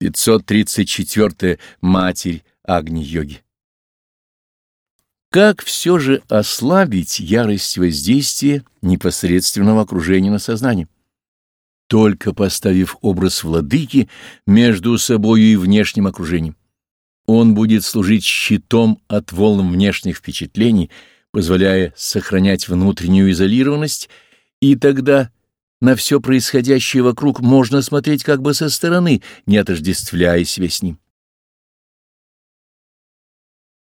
534. Матерь Агни-йоги. Как все же ослабить ярость воздействия непосредственного окружения на сознание? Только поставив образ владыки между собою и внешним окружением. Он будет служить щитом от волн внешних впечатлений, позволяя сохранять внутреннюю изолированность, и тогда на все происходящее вокруг можно смотреть как бы со стороны, не отождествляя себя с ним.